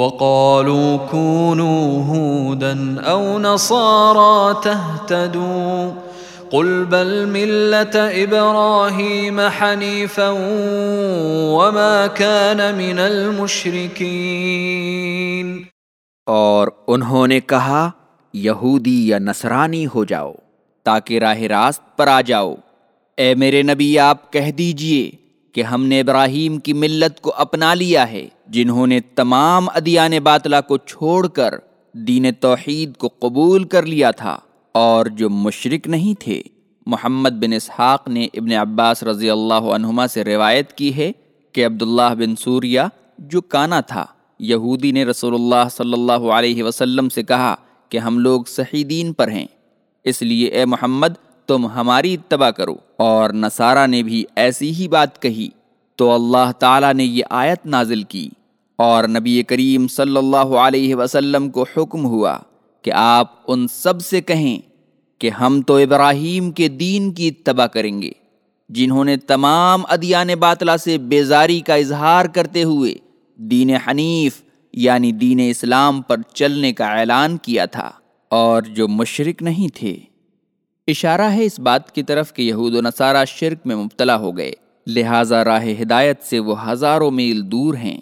وقالوا كونوا هودا او نصارى تهتدوا قل بل مله ابراهيم حنيفا وما كان من المشركين اور انہوں نے کہا، یہودی یا نصرانی ہو جاؤ تاکہ راہ راست پر آ جاؤ۔ اے میرے نبی، آپ کہہ دیجیے کہ ہم نے ابراہیم کی ملت کو اپنا لیا ہے، جنہوں نے تمام ادیان باطلا کو چھوڑ کر دین توحید کو قبول کر لیا تھا۔ اور جو مشرک نہیں تھے، محمد بن اسحاق نے ابن عباس رضی اللہ عنہما سے روایت کی ہے کہ عبداللہ بن سوریا جو کانا تھا، یہودی نے رسول اللہ صلی اللہ علیہ وسلم سے کہا کہ ہم لوگ صحیح دین پر ہیں۔ اس لیے اے محمد تم ہماری اتباع کرو۔ اور نصارہ نے بھی ایسی ہی بات کہی۔ تو اللہ تعالیٰ نے یہ آیت نازل کی۔ اور نبی کریم صلی اللہ علیہ وسلم کو حکم ہوا کہ آپ ان سب سے کہیں کہ ہم تو ابراہیم کے دین کی اتباع کریں گے، جنہوں نے تمام ادیان باطلا سے بیزاری کا اظہار کرتے ہوئے دین حنیف یعنی دین اسلام پر چلنے کا اعلان کیا تھا۔ اور جو مشرک نہیں تھے۔ اشارہ ہے اس بات کی طرف کہ یہود و نصارہ شرک میں مبتلا ہو گئے، لہٰذا راہ ہدایت سے وہ ہزاروں میل دور ہیں۔